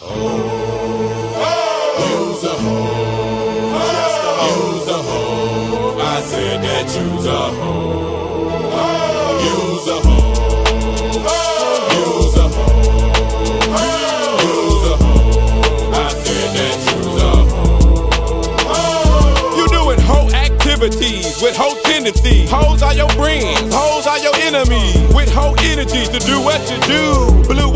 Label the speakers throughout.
Speaker 1: Use a hoe. Use a hoe. I said that use a hoe. Use a hoe. Use a hoe. Use a hoe. I said that use a hoe.
Speaker 2: You doing hoe activities with hoe tendencies. Hoes are your friends, hoes are your enemies. With hoe energy to do what you do, blue,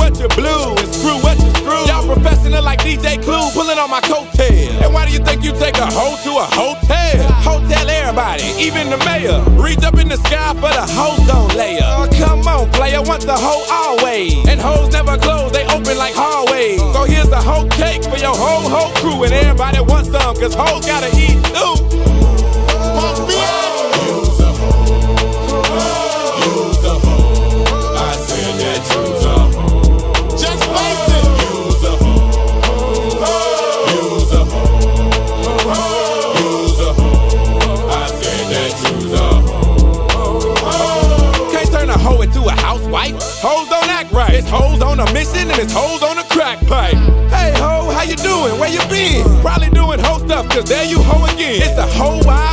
Speaker 2: On my coattail. And why do you think you take a hoe to a hotel? Hotel everybody, even the mayor. Reach up in the sky for the ozone layer. Oh, come on, player, once a hoe, always. And hoes never close, they open like hallways. So here's a hoe cake for your whole hoe crew, and everybody wants some, cause hoes gotta eat too. Housewife. Hoes don't act right. It's hoes on a mission and it's hoes on a crack pipe. Hey ho, how you doing? Where you been? Probably doing hoe stuff, cause there you hoe again. It's a whole wide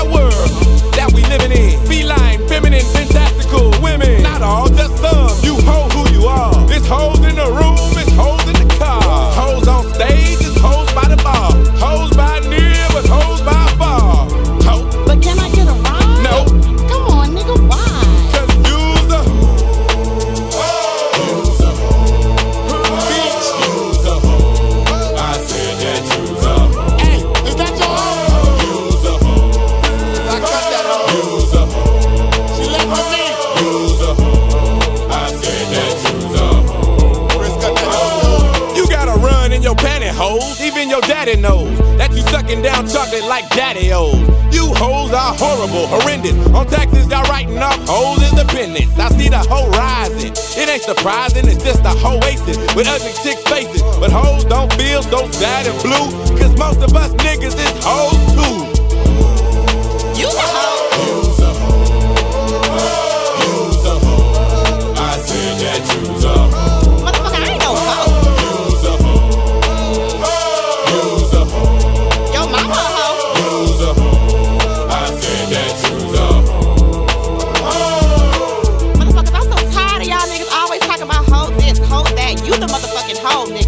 Speaker 2: daddy knows that you sucking down chocolate like daddy O's. You hoes are horrible, horrendous. On taxes, y'all writing off hoes independence. I see the hoe rising. It ain't surprising, it's just a oasis with ugly chicks' faces. But hoes don't feel so sad and blue. Cause most of us niggas is hoes too.
Speaker 3: You the motherfucking hoe, nigga.